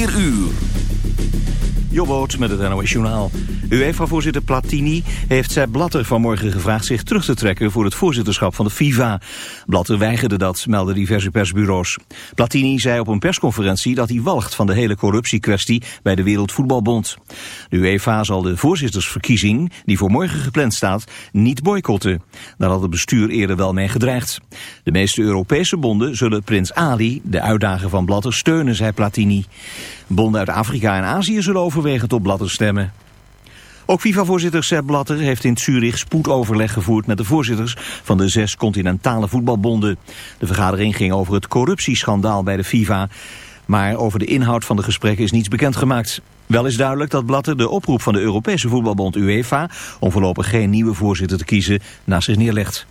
4 uur. Jobboot met het NOS Journaal. UEFA-voorzitter Platini heeft Sepp Blatter vanmorgen gevraagd zich terug te trekken voor het voorzitterschap van de FIFA. Blatter weigerde dat, melden diverse persbureaus. Platini zei op een persconferentie dat hij walgt van de hele corruptiekwestie bij de Wereldvoetbalbond. De UEFA zal de voorzittersverkiezing, die voor morgen gepland staat, niet boycotten. Daar had het bestuur eerder wel mee gedreigd. De meeste Europese bonden zullen Prins Ali, de uitdager van Blatter, steunen, zei Platini. Bonden uit Afrika en Azië zullen overwegen tot Blatter stemmen. Ook FIFA-voorzitter Sepp Blatter heeft in Zurich spoedoverleg gevoerd met de voorzitters van de zes continentale voetbalbonden. De vergadering ging over het corruptieschandaal bij de FIFA, maar over de inhoud van de gesprekken is niets bekendgemaakt. Wel is duidelijk dat Blatter de oproep van de Europese voetbalbond UEFA om voorlopig geen nieuwe voorzitter te kiezen naast zich neerlegt.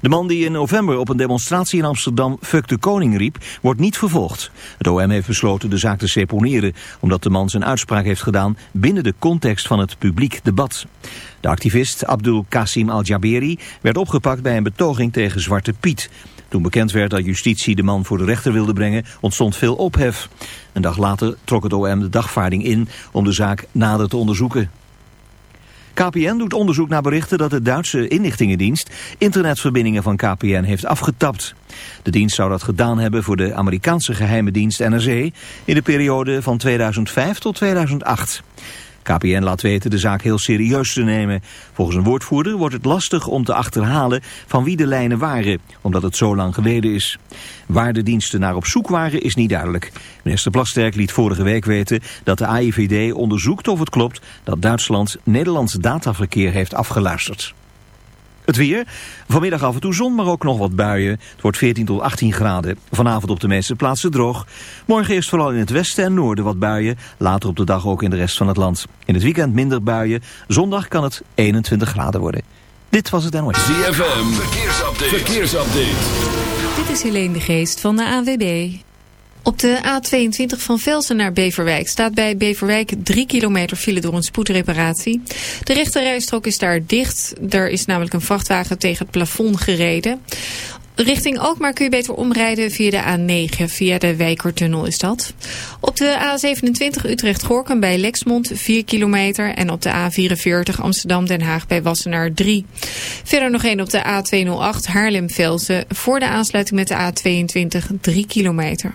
De man die in november op een demonstratie in Amsterdam Fuck de Koning riep, wordt niet vervolgd. Het OM heeft besloten de zaak te seponeren, omdat de man zijn uitspraak heeft gedaan binnen de context van het publiek debat. De activist Abdul Qasim al-Jaberi werd opgepakt bij een betoging tegen Zwarte Piet. Toen bekend werd dat justitie de man voor de rechter wilde brengen, ontstond veel ophef. Een dag later trok het OM de dagvaarding in om de zaak nader te onderzoeken. KPN doet onderzoek naar berichten dat de Duitse inlichtingendienst internetverbindingen van KPN heeft afgetapt. De dienst zou dat gedaan hebben voor de Amerikaanse geheime dienst NRC in de periode van 2005 tot 2008. KPN laat weten de zaak heel serieus te nemen. Volgens een woordvoerder wordt het lastig om te achterhalen van wie de lijnen waren, omdat het zo lang geleden is. Waar de diensten naar op zoek waren is niet duidelijk. Minister Plasterk liet vorige week weten dat de AIVD onderzoekt of het klopt dat Duitsland Nederlands dataverkeer heeft afgeluisterd. Het weer. Vanmiddag af en toe zon, maar ook nog wat buien. Het wordt 14 tot 18 graden. Vanavond op de meeste plaatsen droog. Morgen eerst vooral in het westen en noorden wat buien. Later op de dag ook in de rest van het land. In het weekend minder buien. Zondag kan het 21 graden worden. Dit was het NOS. ZFM. Verkeersupdate. Verkeersupdate. Dit is Helene de Geest van de AWB. Op de A22 van Velsen naar Beverwijk staat bij Beverwijk 3 kilometer file door een spoedreparatie. De rechterrijstrook is daar dicht. Er is namelijk een vrachtwagen tegen het plafond gereden. Richting Alkmaar kun je beter omrijden via de A9, via de Wijkertunnel is dat. Op de A27 Utrecht-Gorkum bij Lexmond 4 kilometer en op de A44 Amsterdam-Den Haag bij Wassenaar 3. Verder nog één op de A208 Haarlem-Velsen voor de aansluiting met de A22 3 kilometer.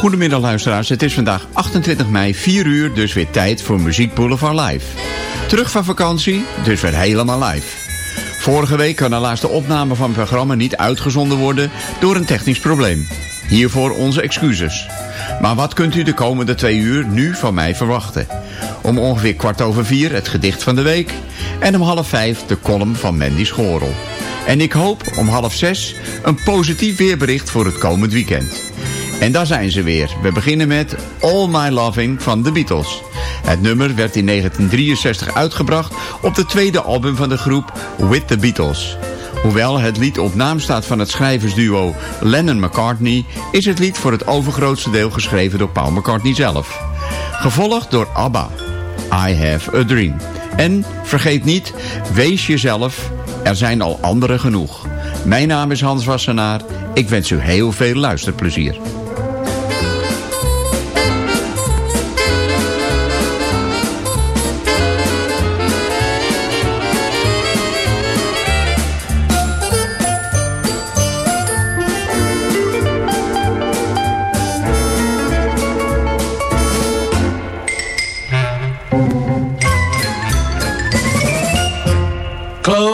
Goedemiddag luisteraars, het is vandaag 28 mei, 4 uur, dus weer tijd voor Muziek Boulevard Live. Terug van vakantie, dus weer helemaal live. Vorige week kan helaas de opname van het programma niet uitgezonden worden door een technisch probleem. Hiervoor onze excuses. Maar wat kunt u de komende twee uur nu van mij verwachten? Om ongeveer kwart over vier het gedicht van de week en om half vijf de column van Mandy Schorel. En ik hoop om half zes een positief weerbericht voor het komend weekend. En daar zijn ze weer. We beginnen met All My Loving van The Beatles. Het nummer werd in 1963 uitgebracht op de tweede album van de groep With The Beatles. Hoewel het lied op naam staat van het schrijversduo Lennon-McCartney... is het lied voor het overgrootste deel geschreven door Paul McCartney zelf. Gevolgd door ABBA, I Have a Dream. En vergeet niet, wees jezelf, er zijn al anderen genoeg. Mijn naam is Hans Wassenaar, ik wens u heel veel luisterplezier.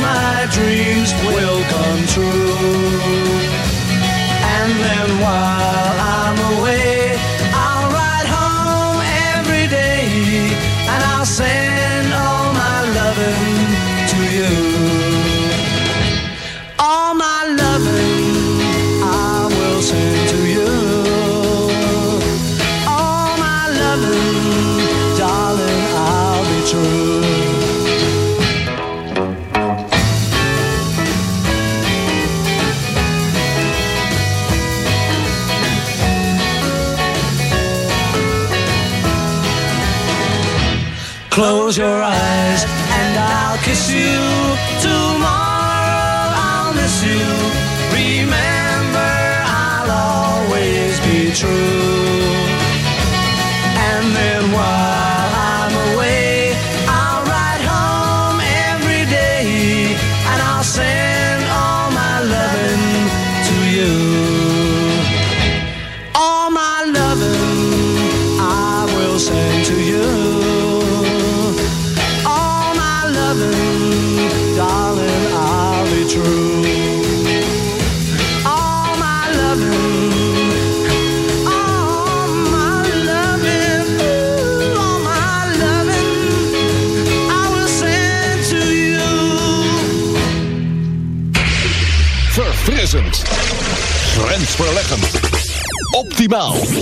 my dreams will come true. And then while Close your eyes Tribal.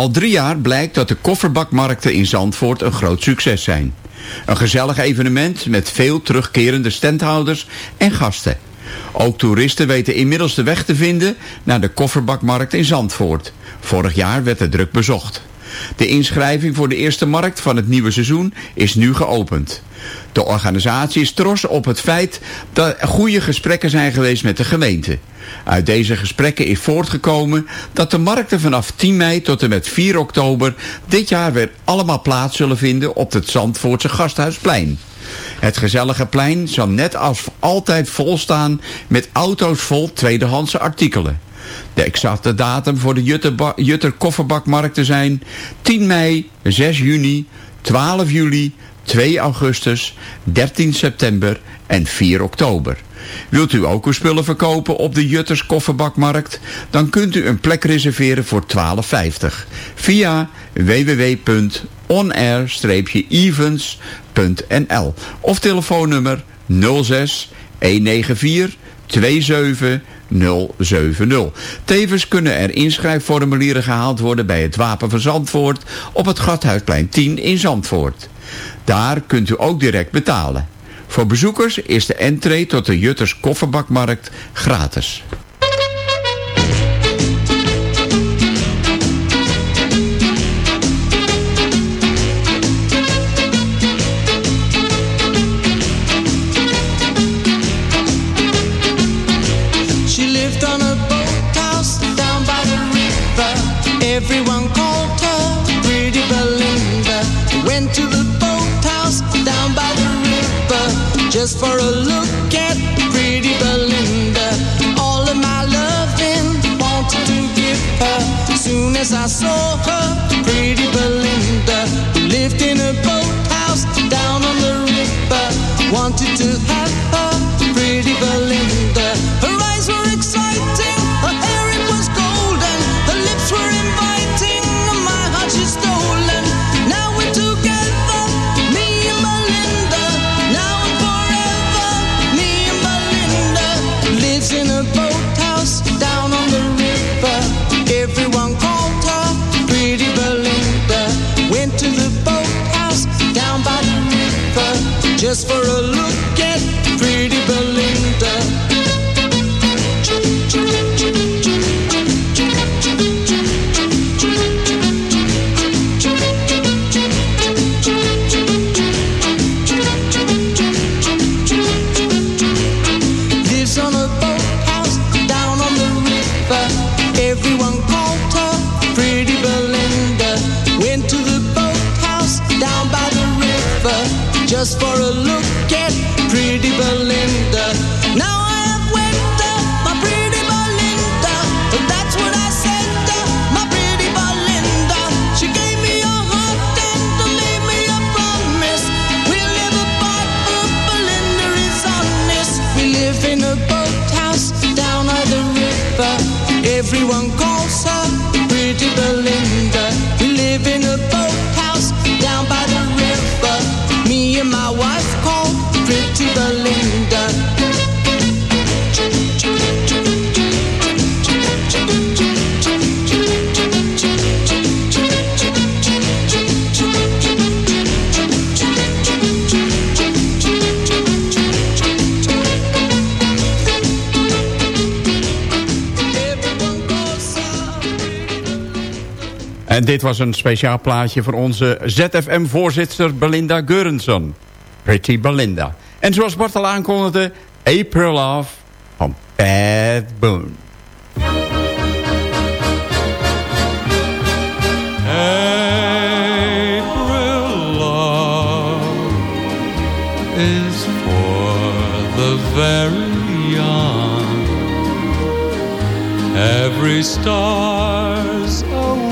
Al drie jaar blijkt dat de kofferbakmarkten in Zandvoort een groot succes zijn. Een gezellig evenement met veel terugkerende standhouders en gasten. Ook toeristen weten inmiddels de weg te vinden naar de kofferbakmarkt in Zandvoort. Vorig jaar werd het druk bezocht. De inschrijving voor de eerste markt van het nieuwe seizoen is nu geopend. De organisatie is trots op het feit dat goede gesprekken zijn geweest met de gemeente. Uit deze gesprekken is voortgekomen dat de markten vanaf 10 mei tot en met 4 oktober dit jaar weer allemaal plaats zullen vinden op het Zandvoortse Gasthuisplein. Het gezellige plein zal net als altijd vol staan met auto's vol tweedehandse artikelen. De exacte datum voor de Jutter, Jutter kofferbakmarkten zijn 10 mei, 6 juni, 12 juli, 2 augustus, 13 september en 4 oktober. Wilt u ook uw spullen verkopen op de Jutters kofferbakmarkt? Dan kunt u een plek reserveren voor 12,50 via www.onair-events.nl of telefoonnummer 06 194 27 070. Tevens kunnen er inschrijfformulieren gehaald worden bij het Wapen van Zandvoort op het Gathuisplein 10 in Zandvoort. Daar kunt u ook direct betalen. Voor bezoekers is de entree tot de Jutters Kofferbakmarkt gratis. Just for a look at Pretty Belinda. All of my loving wanted to give her. Soon as I saw her, dit was een speciaal plaatje voor onze ZFM-voorzitter Belinda Geurenson. Pretty Belinda. En zoals Bart al aankondigde, April Love van Bad Boone. April love is for the very young. Every star's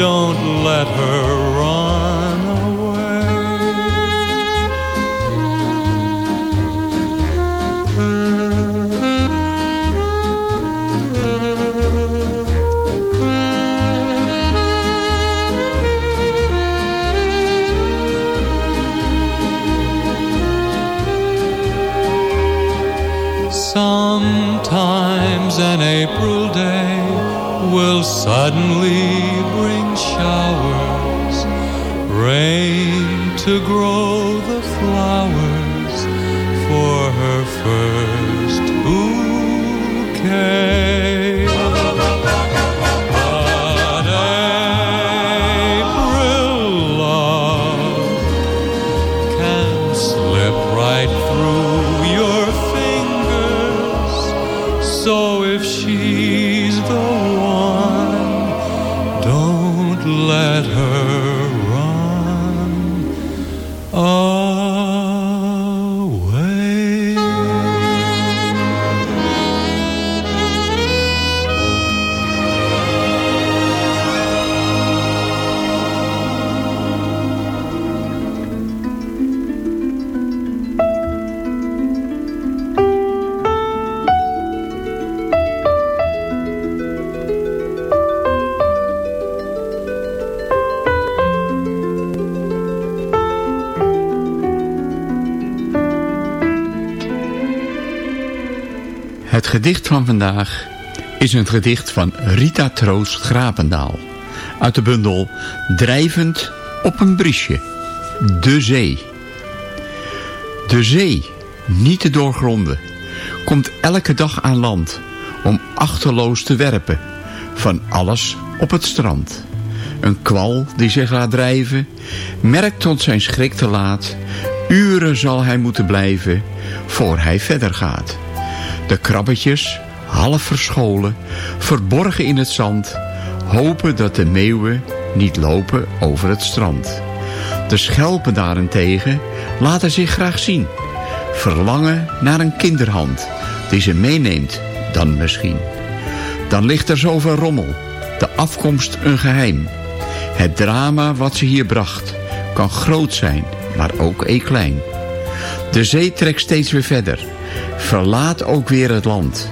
Don't let her run away. Sometimes an April day will suddenly grow the flowers for her first bouquet. Gedicht van vandaag is een gedicht van Rita Troost Grapendaal. Uit de bundel Drijvend op een briesje. De zee. De zee, niet te doorgronden, komt elke dag aan land om achterloos te werpen van alles op het strand. Een kwal die zich laat drijven, merkt tot zijn schrik te laat. Uren zal hij moeten blijven, voor hij verder gaat. De krabbetjes, half verscholen, verborgen in het zand... hopen dat de meeuwen niet lopen over het strand. De schelpen daarentegen laten zich graag zien. Verlangen naar een kinderhand, die ze meeneemt dan misschien. Dan ligt er zoveel rommel, de afkomst een geheim. Het drama wat ze hier bracht, kan groot zijn, maar ook e klein. De zee trekt steeds weer verder, verlaat ook weer het land...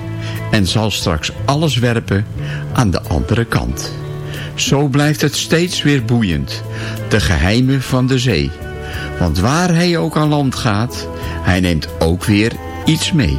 en zal straks alles werpen aan de andere kant. Zo blijft het steeds weer boeiend, de geheimen van de zee. Want waar hij ook aan land gaat, hij neemt ook weer iets mee.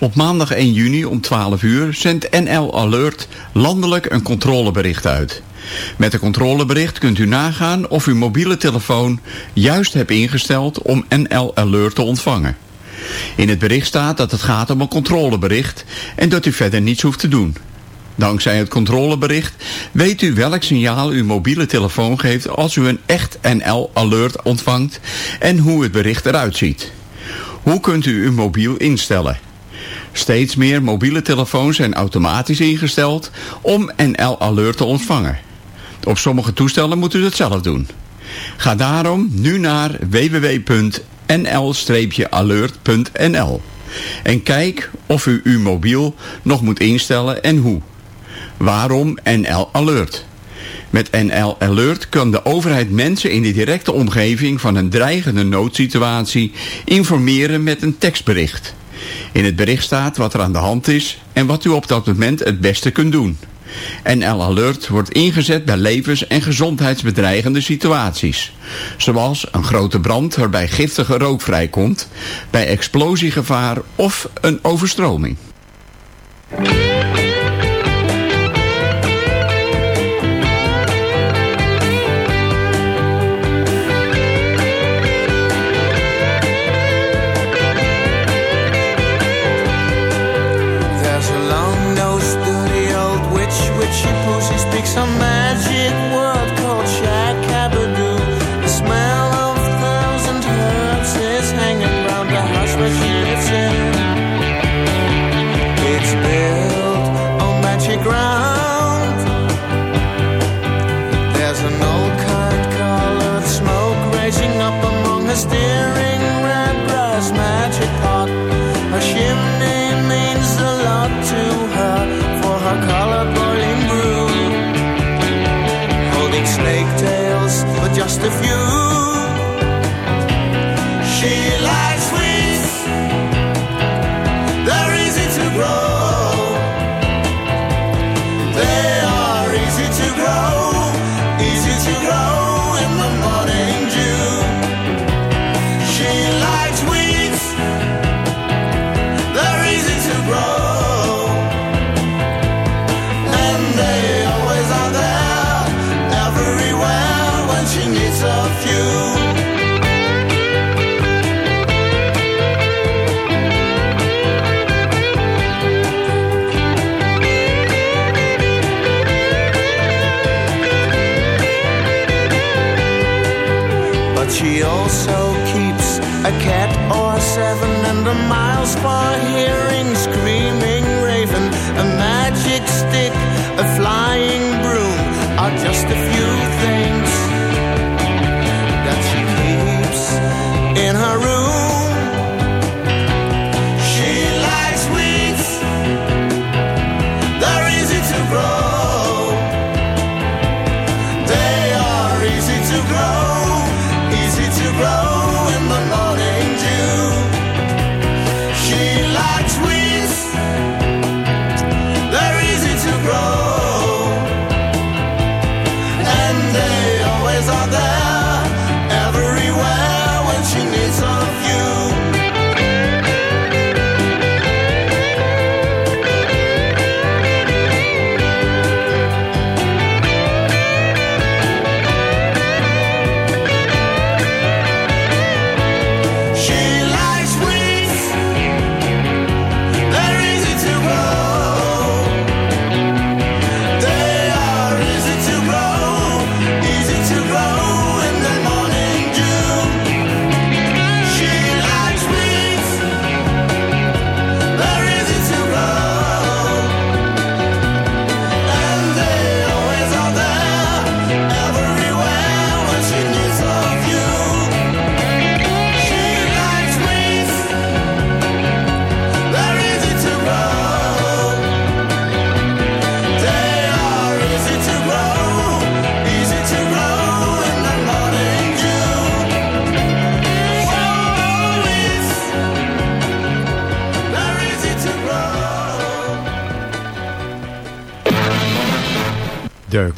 Op maandag 1 juni om 12 uur zendt NL Alert landelijk een controlebericht uit. Met het controlebericht kunt u nagaan of uw mobiele telefoon juist hebt ingesteld om NL Alert te ontvangen. In het bericht staat dat het gaat om een controlebericht en dat u verder niets hoeft te doen. Dankzij het controlebericht weet u welk signaal uw mobiele telefoon geeft als u een echt NL Alert ontvangt en hoe het bericht eruit ziet. Hoe kunt u uw mobiel instellen? Steeds meer mobiele telefoons zijn automatisch ingesteld om NL Alert te ontvangen. Op sommige toestellen moet u het zelf doen. Ga daarom nu naar www.nl-alert.nl en kijk of u uw mobiel nog moet instellen en hoe. Waarom NL Alert? Met NL Alert kan de overheid mensen in de directe omgeving van een dreigende noodsituatie informeren met een tekstbericht. In het bericht staat wat er aan de hand is en wat u op dat moment het beste kunt doen. NL Alert wordt ingezet bij levens- en gezondheidsbedreigende situaties. Zoals een grote brand waarbij giftige rook vrijkomt, bij explosiegevaar of een overstroming.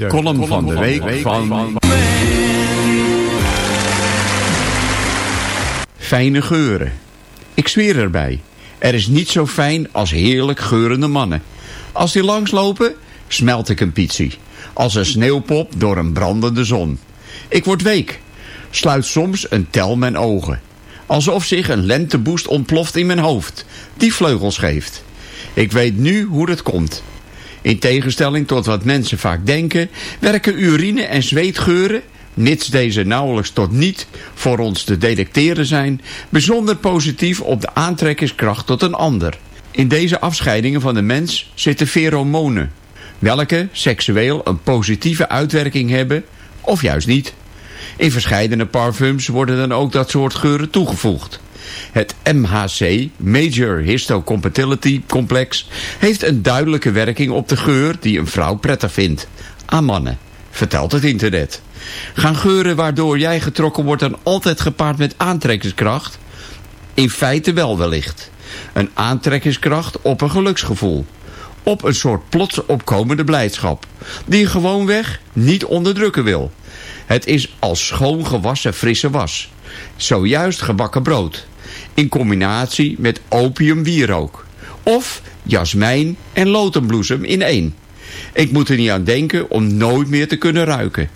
De, column van de week van... Fijne geuren. Ik zweer erbij. Er is niet zo fijn als heerlijk geurende mannen. Als die langslopen, smelt ik een pizzie. Als een sneeuwpop door een brandende zon. Ik word week. Sluit soms een tel mijn ogen. Alsof zich een lenteboost ontploft in mijn hoofd. Die vleugels geeft. Ik weet nu hoe het komt. In tegenstelling tot wat mensen vaak denken... werken urine- en zweetgeuren mits deze nauwelijks tot niet voor ons te detecteren zijn, bijzonder positief op de aantrekkingskracht tot een ander. In deze afscheidingen van de mens zitten pheromonen, welke seksueel een positieve uitwerking hebben, of juist niet. In verscheidene parfums worden dan ook dat soort geuren toegevoegd. Het MHC, Major Histocompatibility Complex, heeft een duidelijke werking op de geur die een vrouw prettig vindt. Aan mannen, vertelt het internet. Gaan geuren waardoor jij getrokken wordt dan altijd gepaard met aantrekkingskracht? In feite wel wellicht. Een aantrekkingskracht op een geluksgevoel. Op een soort plots opkomende blijdschap. Die je gewoonweg niet onderdrukken wil. Het is als schoon gewassen frisse was. Zojuist gebakken brood. In combinatie met opiumwierook. Of jasmijn en lotenbloesem in één. Ik moet er niet aan denken om nooit meer te kunnen ruiken.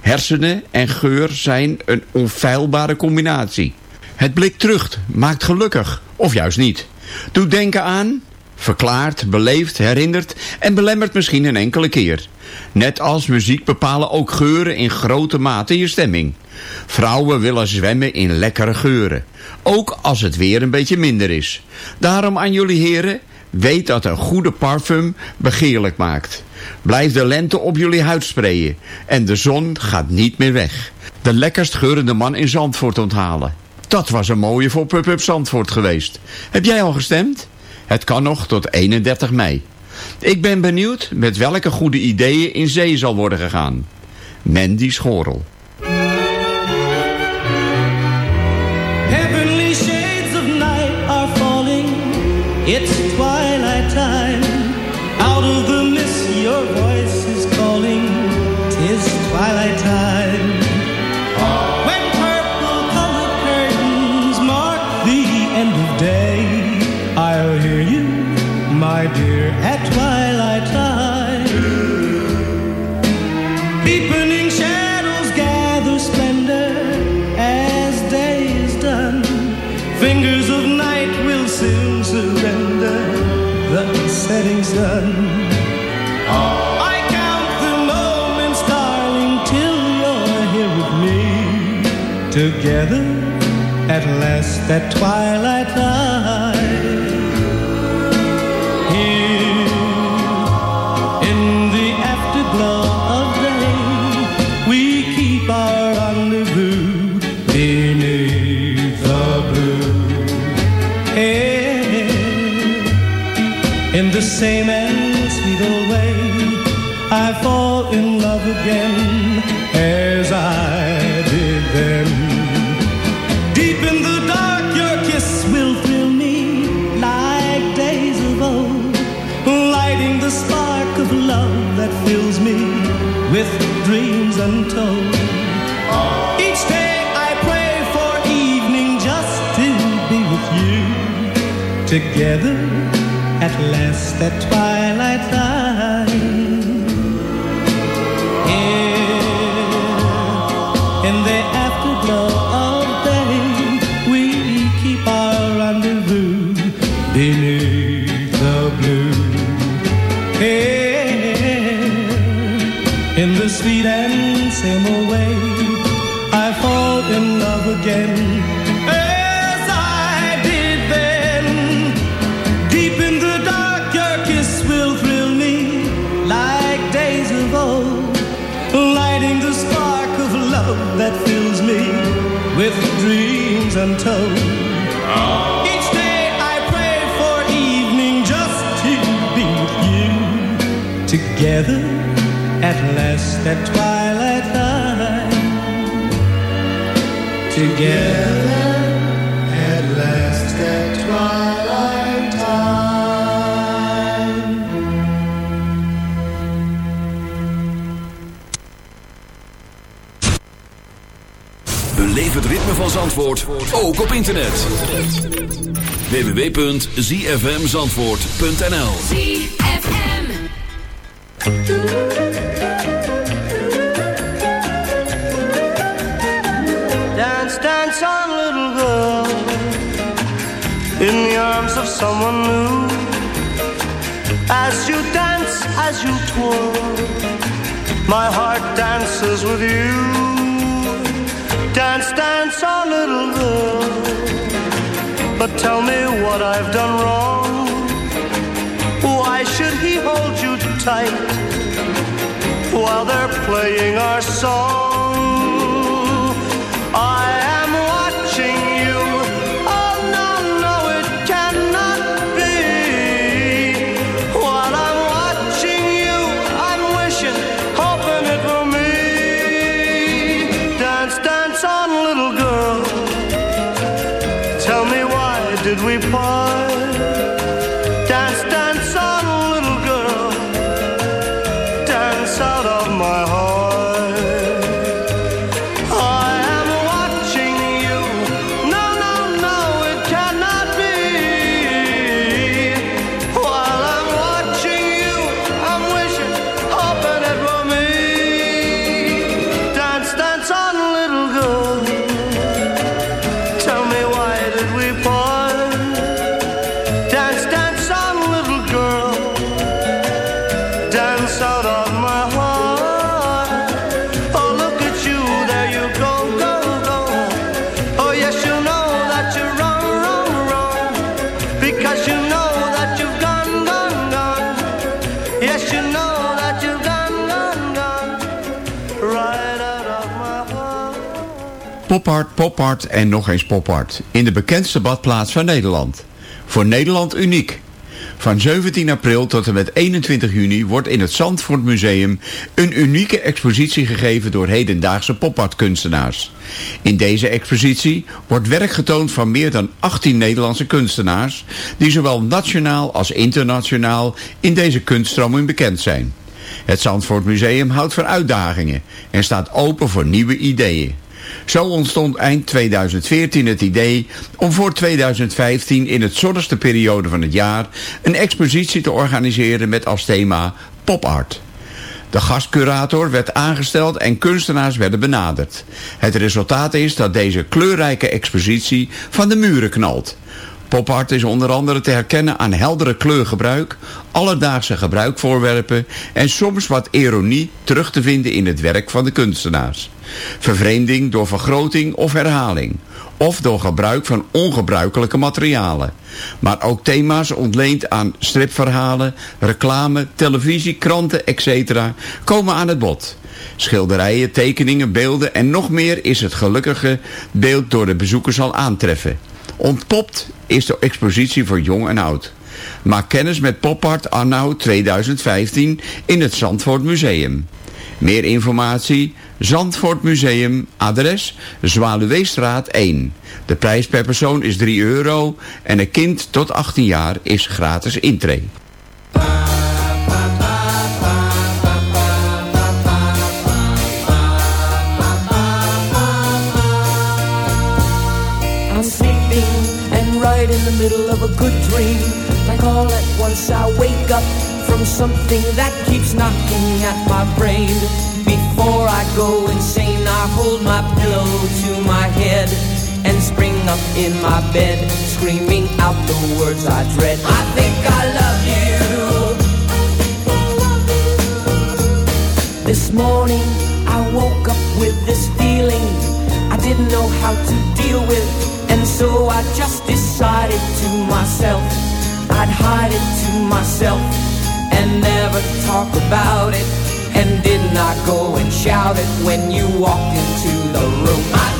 Hersenen en geur zijn een onfeilbare combinatie. Het blik terug maakt gelukkig, of juist niet. Doet denken aan, verklaart, beleeft, herinnert en belemmert misschien een enkele keer. Net als muziek bepalen ook geuren in grote mate je stemming. Vrouwen willen zwemmen in lekkere geuren. Ook als het weer een beetje minder is. Daarom aan jullie heren, weet dat een goede parfum begeerlijk maakt. Blijf de lente op jullie huid sprayen. En de zon gaat niet meer weg. De lekkerst geurende man in Zandvoort onthalen. Dat was een mooie voor Pub-Up Zandvoort geweest. Heb jij al gestemd? Het kan nog tot 31 mei. Ik ben benieuwd met welke goede ideeën in zee zal worden gegaan. Mandy Schorel. It's 12. Together at last at twilight time. Here in the afterglow of day, we keep our rendezvous beneath the blue. Hey, in the same and sweet old way, I fall in love again together at last at twilight time. Here in the afterglow of day, we keep our rendezvous beneath the blue. Here in the sweet and same way, I fall in love again. Untold. Each day I pray for evening just to be with you, together at last at twilight time. Together Beleef het ritme van Zandvoort, ook op internet. www.zfmzandvoort.nl ZFM. Dance, dance on, little girl, in the arms of someone new. As you dance, as you twirl, my heart dances with you. Dance, dance on, little girl, but tell me what I've done wrong. Why should he hold you tight while they're playing our song? Pophart, Pophart en nog eens Pophart. In de bekendste badplaats van Nederland. Voor Nederland uniek. Van 17 april tot en met 21 juni wordt in het Zandvoort Museum een unieke expositie gegeven door hedendaagse popartkunstenaars. In deze expositie wordt werk getoond van meer dan 18 Nederlandse kunstenaars die zowel nationaal als internationaal in deze kunststroming bekend zijn. Het Zandvoort Museum houdt van uitdagingen en staat open voor nieuwe ideeën. Zo ontstond eind 2014 het idee om voor 2015 in het zonnigste periode van het jaar een expositie te organiseren met als thema popart. De gastcurator werd aangesteld en kunstenaars werden benaderd. Het resultaat is dat deze kleurrijke expositie van de muren knalt. Popart is onder andere te herkennen aan heldere kleurgebruik, alledaagse gebruikvoorwerpen en soms wat ironie terug te vinden in het werk van de kunstenaars. Vervreemding door vergroting of herhaling. Of door gebruik van ongebruikelijke materialen. Maar ook thema's ontleend aan stripverhalen, reclame, televisie, kranten, etc. komen aan het bod. Schilderijen, tekeningen, beelden en nog meer is het gelukkige beeld door de bezoeker zal aantreffen. Ontpopt is de expositie voor jong en oud. Maak kennis met Popart Anno 2015 in het Zandvoort Museum. Meer informatie, Zandvoort Museum, adres Zwaluweestraat 1. De prijs per persoon is 3 euro en een kind tot 18 jaar is gratis intree. Once I wake up from something that keeps knocking at my brain. Before I go insane, I hold my pillow to my head and spring up in my bed, screaming out the words I dread. I think I love you. This morning I woke up with this feeling I didn't know how to deal with, and so I just decided to myself I'd hide it to myself and never talk about it. And did not go and shout it when you walked into the room. I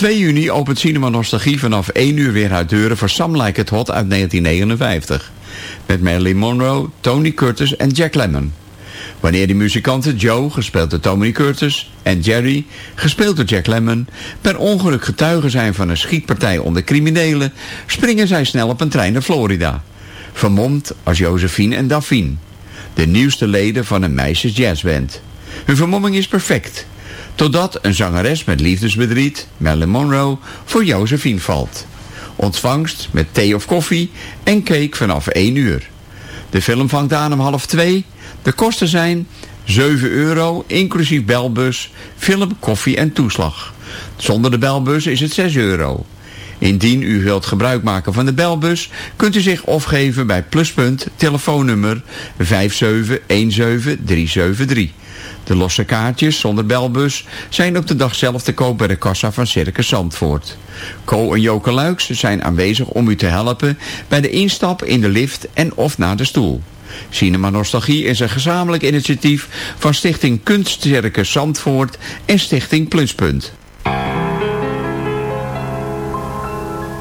2 juni opent Cinema Nostalgie vanaf 1 uur weer haar deuren voor Some Like It Hot uit 1959. Met Marilyn Monroe, Tony Curtis en Jack Lemmon. Wanneer die muzikanten Joe, gespeeld door Tony Curtis, en Jerry, gespeeld door Jack Lemmon, per ongeluk getuigen zijn van een schietpartij onder criminelen, springen zij snel op een trein naar Florida. Vermomd als Josephine en Daphine, de nieuwste leden van een meisjes jazzband. Hun vermomming is perfect, totdat een zangeres met liefdesbedriet, Marilyn Monroe, voor Josephine valt. Ontvangst met thee of koffie en cake vanaf 1 uur. De film vangt aan om half 2. De kosten zijn 7 euro, inclusief belbus, film, koffie en toeslag. Zonder de belbus is het 6 euro. Indien u wilt gebruik maken van de belbus, kunt u zich opgeven bij Pluspunt telefoonnummer 5717373. De losse kaartjes zonder belbus zijn op de dag zelf te koop bij de kassa van Circus Zandvoort. Co en Joke Luiks zijn aanwezig om u te helpen bij de instap in de lift en of naar de stoel. Cinema Nostalgie is een gezamenlijk initiatief van Stichting Kunstcircus Zandvoort en Stichting Pluspunt.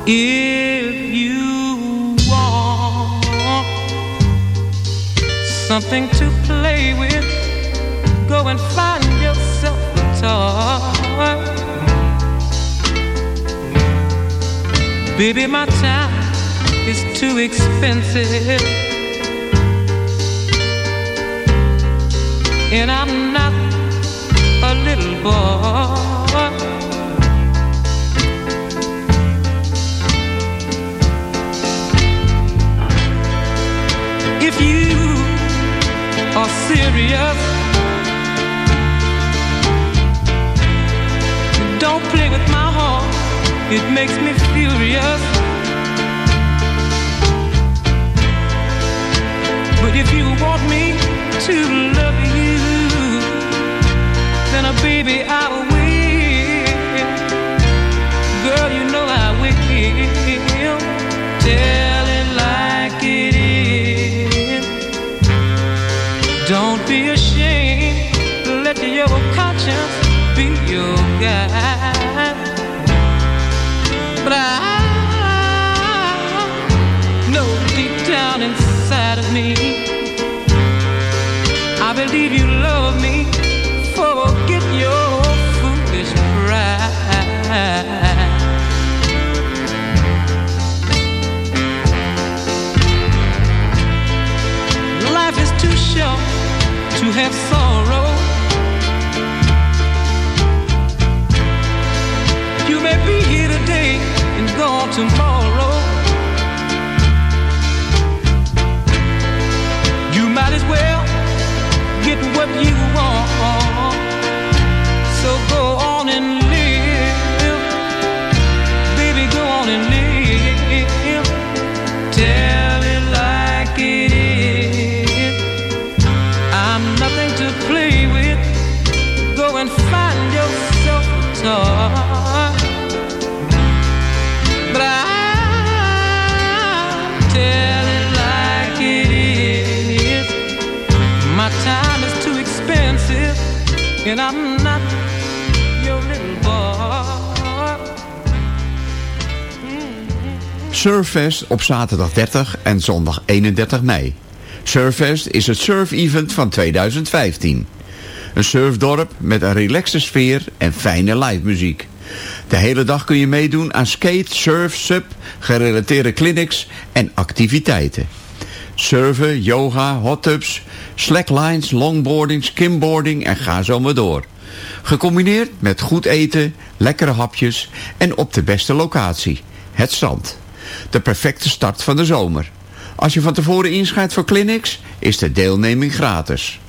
If you want something to and find yourself toy. Baby, my time is too expensive. And I'm not a little boy. If you are serious, don't play with my heart. It makes me furious. But if you want me to love you, then, uh, baby, I will. Girl, you know I will. Tell it like it is. Don't be ashamed. Let your conscience be your guide. Have sorrow. You may be here today and gone tomorrow. You might as well get what you want. So go on and boy. Surfest op zaterdag 30 en zondag 31 mei. Surfest is het surf-event van 2015. Een surfdorp met een relaxte sfeer en fijne live muziek. De hele dag kun je meedoen aan skate, surf, sub, gerelateerde clinics en activiteiten. Surfen, yoga, hot tubs, slacklines, longboarding, skimboarding en ga zo maar door. Gecombineerd met goed eten, lekkere hapjes en op de beste locatie, het strand. De perfecte start van de zomer. Als je van tevoren inschrijft voor clinics, is de deelneming gratis.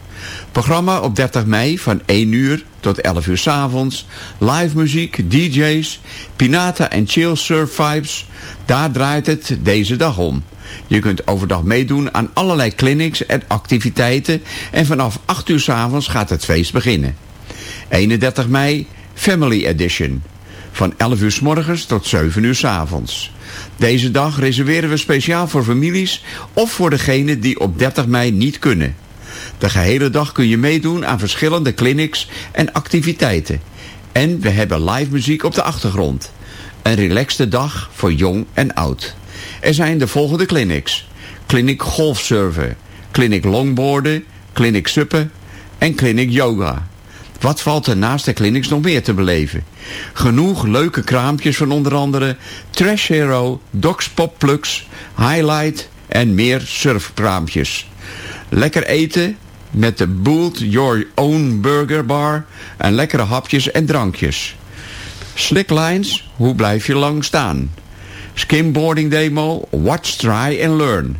Programma op 30 mei van 1 uur tot 11 uur s avonds. Live muziek, DJ's, Pinata en Chill Surf Vibes. Daar draait het deze dag om. Je kunt overdag meedoen aan allerlei clinics en activiteiten. En vanaf 8 uur s avonds gaat het feest beginnen. 31 mei, Family Edition. Van 11 uur s morgens tot 7 uur s avonds. Deze dag reserveren we speciaal voor families of voor degenen die op 30 mei niet kunnen. De gehele dag kun je meedoen aan verschillende clinics en activiteiten. En we hebben live muziek op de achtergrond. Een relaxte dag voor jong en oud. Er zijn de volgende clinics. Clinic golfsurfen, clinic longboarden, clinic suppen en clinic yoga. Wat valt er naast de clinics nog meer te beleven? Genoeg leuke kraampjes van onder andere Trash Hero, Docs Pop Plugs, Highlight en meer surfkraampjes. Lekker eten met de Build Your Own Burger Bar en lekkere hapjes en drankjes. Slicklines, hoe blijf je lang staan? Skimboarding demo, watch, try and learn.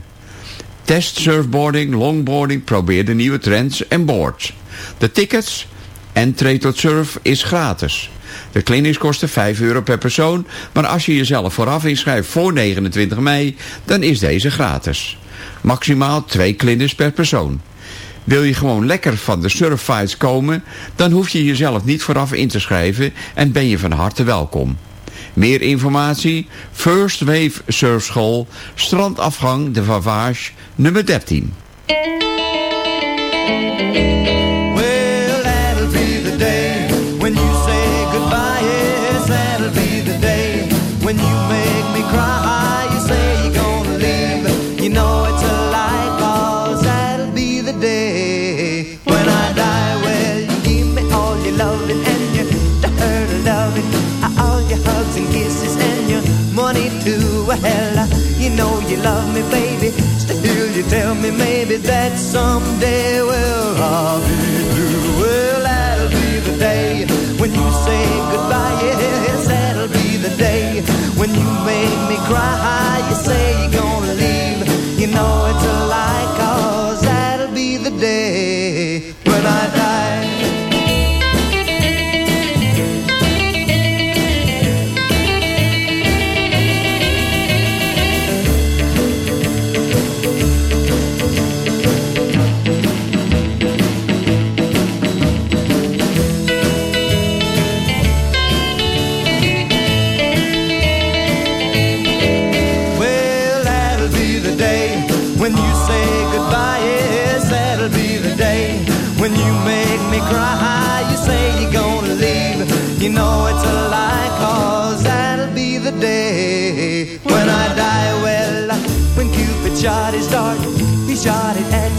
Test surfboarding, longboarding, probeer de nieuwe trends en boards. De tickets, entree tot surf is gratis. De clinics kosten 5 euro per persoon, maar als je jezelf vooraf inschrijft voor 29 mei, dan is deze gratis. Maximaal twee clinics per persoon. Wil je gewoon lekker van de surffights komen, dan hoef je jezelf niet vooraf in te schrijven en ben je van harte welkom. Meer informatie, First Wave Surfschool, strandafgang de Vavage, nummer 13. Love me, baby. Still, you tell me maybe that someday, well, I'll be through. Well, that'll be the day when you say goodbye.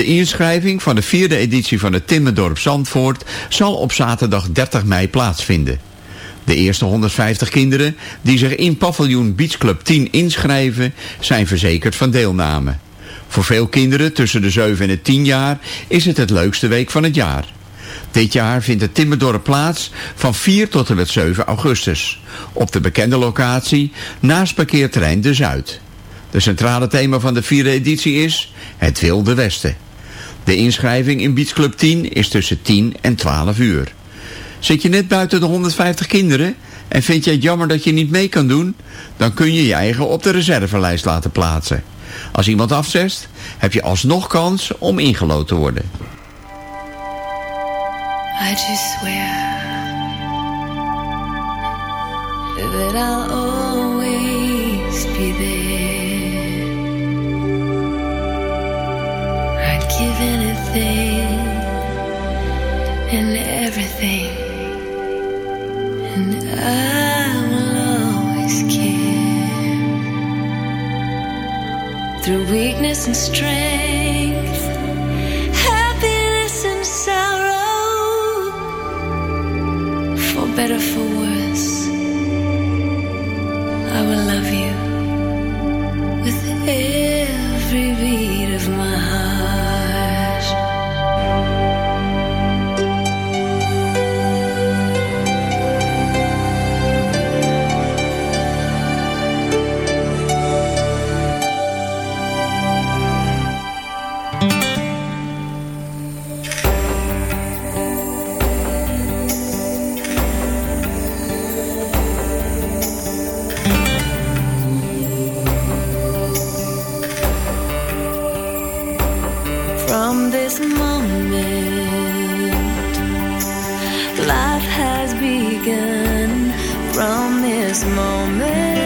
De inschrijving van de vierde editie van het Timmerdorp Zandvoort zal op zaterdag 30 mei plaatsvinden. De eerste 150 kinderen die zich in paviljoen Beach Club 10 inschrijven zijn verzekerd van deelname. Voor veel kinderen tussen de 7 en de 10 jaar is het het leukste week van het jaar. Dit jaar vindt het Timmerdorp plaats van 4 tot en met 7 augustus. Op de bekende locatie naast parkeerterrein De Zuid. De centrale thema van de vierde editie is het Wilde Westen. De inschrijving in Beach Club 10 is tussen 10 en 12 uur. Zit je net buiten de 150 kinderen en vind je het jammer dat je niet mee kan doen? Dan kun je je eigen op de reservelijst laten plaatsen. Als iemand afzest, heb je alsnog kans om ingelood te worden. I just swear give anything and everything, and I will always care through weakness and strength. Happiness and sorrow, for better, for worse. I will love you with every beat of my heart. This moment,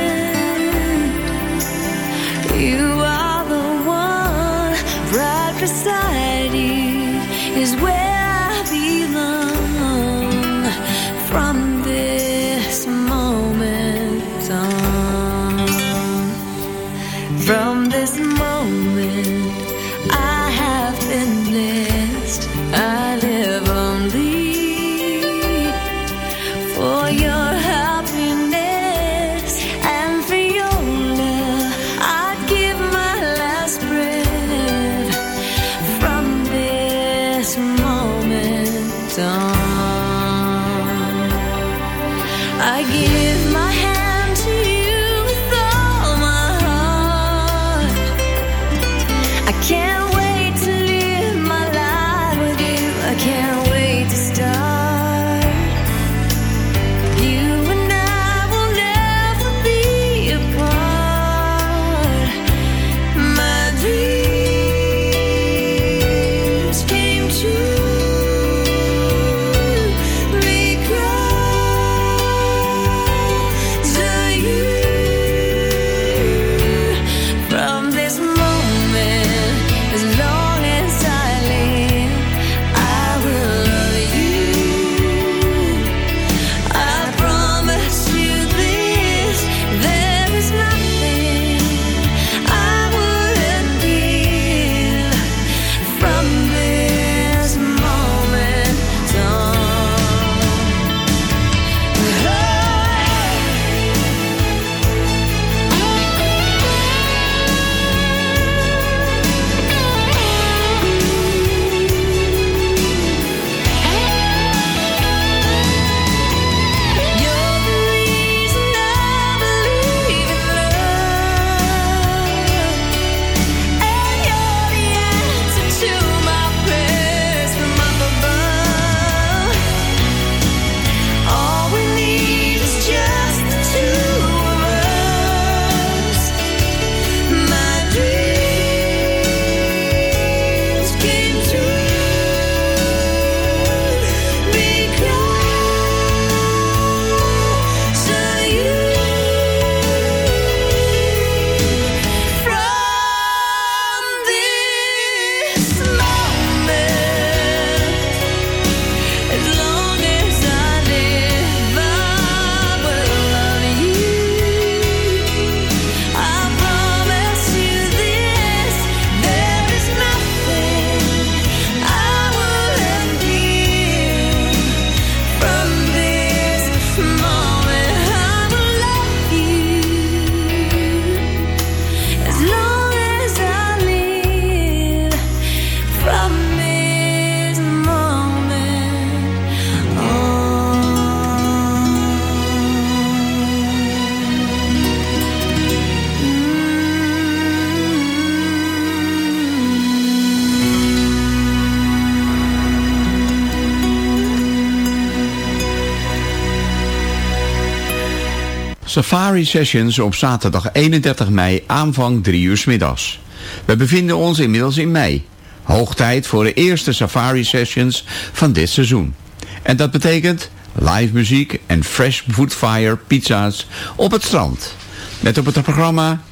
Safari Sessions op zaterdag 31 mei aanvang 3 uur middags. We bevinden ons inmiddels in mei. Hoog tijd voor de eerste Safari Sessions van dit seizoen. En dat betekent live muziek en fresh foodfire pizza's op het strand. Met op het programma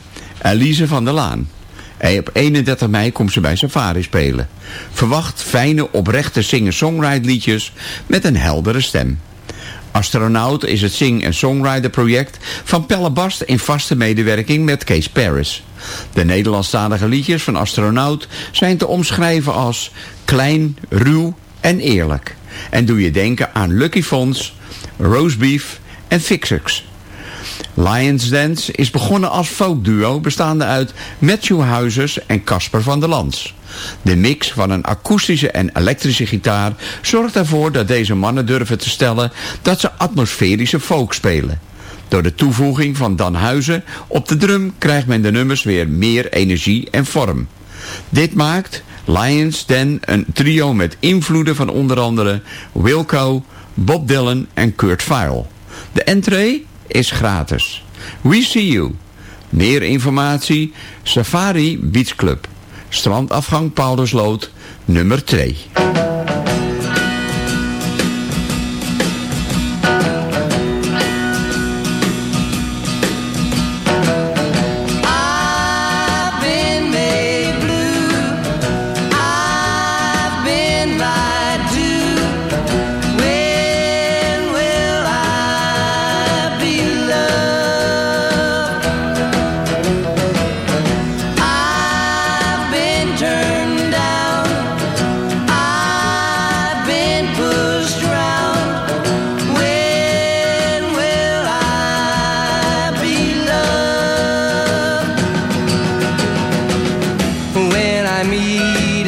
Elise van der Laan. En op 31 mei komt ze bij Safari spelen. Verwacht fijne, oprechte singer-songwrite liedjes met een heldere stem. Astronaut is het sing- en songwriter project van Pelle Bast in vaste medewerking met Kees Paris. De Nederlandstalige liedjes van Astronaut zijn te omschrijven als klein, ruw en eerlijk. En doe je denken aan Lucky Fons, Roastbeef en Fixers. Lions Dance is begonnen als folkduo bestaande uit Matthew Huizers en Casper van der Lans. De mix van een akoestische en elektrische gitaar zorgt ervoor dat deze mannen durven te stellen dat ze atmosferische folk spelen. Door de toevoeging van Dan Huizen op de drum krijgt men de nummers weer meer energie en vorm. Dit maakt Lions Den een trio met invloeden van onder andere Wilco, Bob Dylan en Kurt Vile. De entree is gratis. We see you. Meer informatie Safari Beach Club. Strandafgang Paulusloot, nummer 2.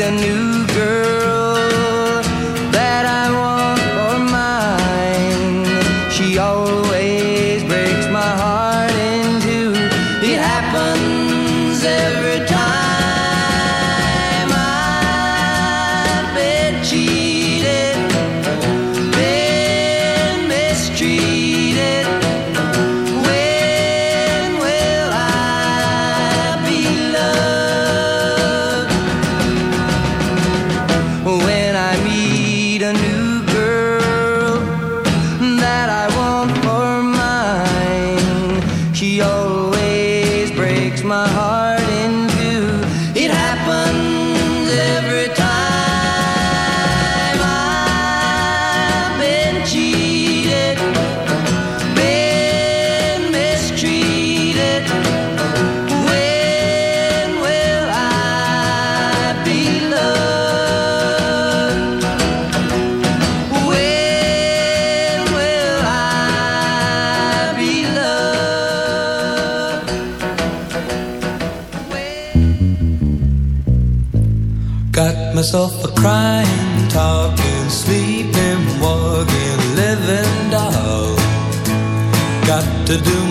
A new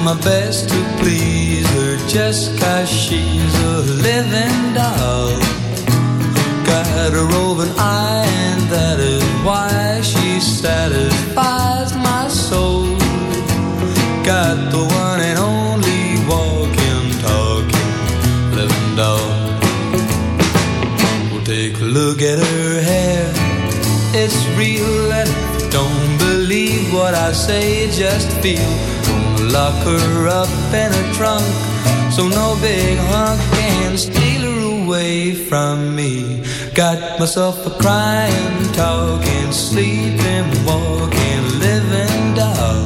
my best to please her just cause she's a living doll. Got a roving eye and that is why she satisfies my soul. Got the one and only walking, talking, living doll. Well, take a look at her hair. It's real and don't believe what I say, just feel. Lock her up in a trunk so no big hunk can steal her away from me. Got myself a crying, talking, sleeping, walking, living doll.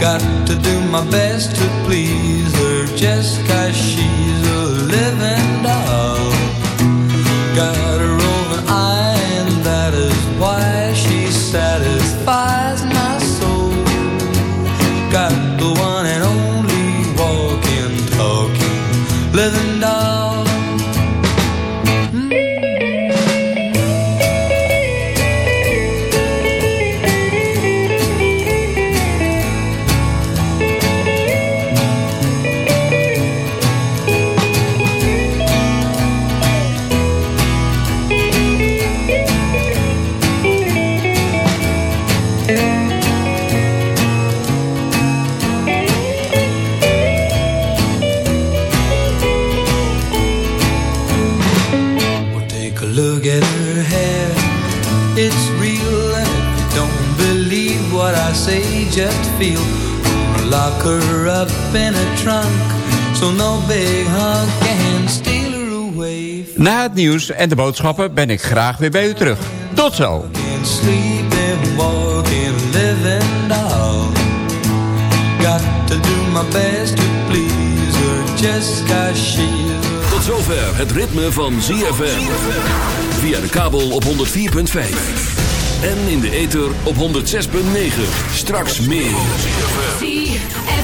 Got to do my best to please her just cause she's a living doll. Got a roving eye and that is why she satisfies Lock her up in a trunk, so no big hug can steal her away. Na het nieuws en de boodschappen ben ik graag weer bij u terug. Tot zo. Tot zover het ritme van ZFM. Via de kabel op 104.5. En in de ether op 106.9. Straks meer.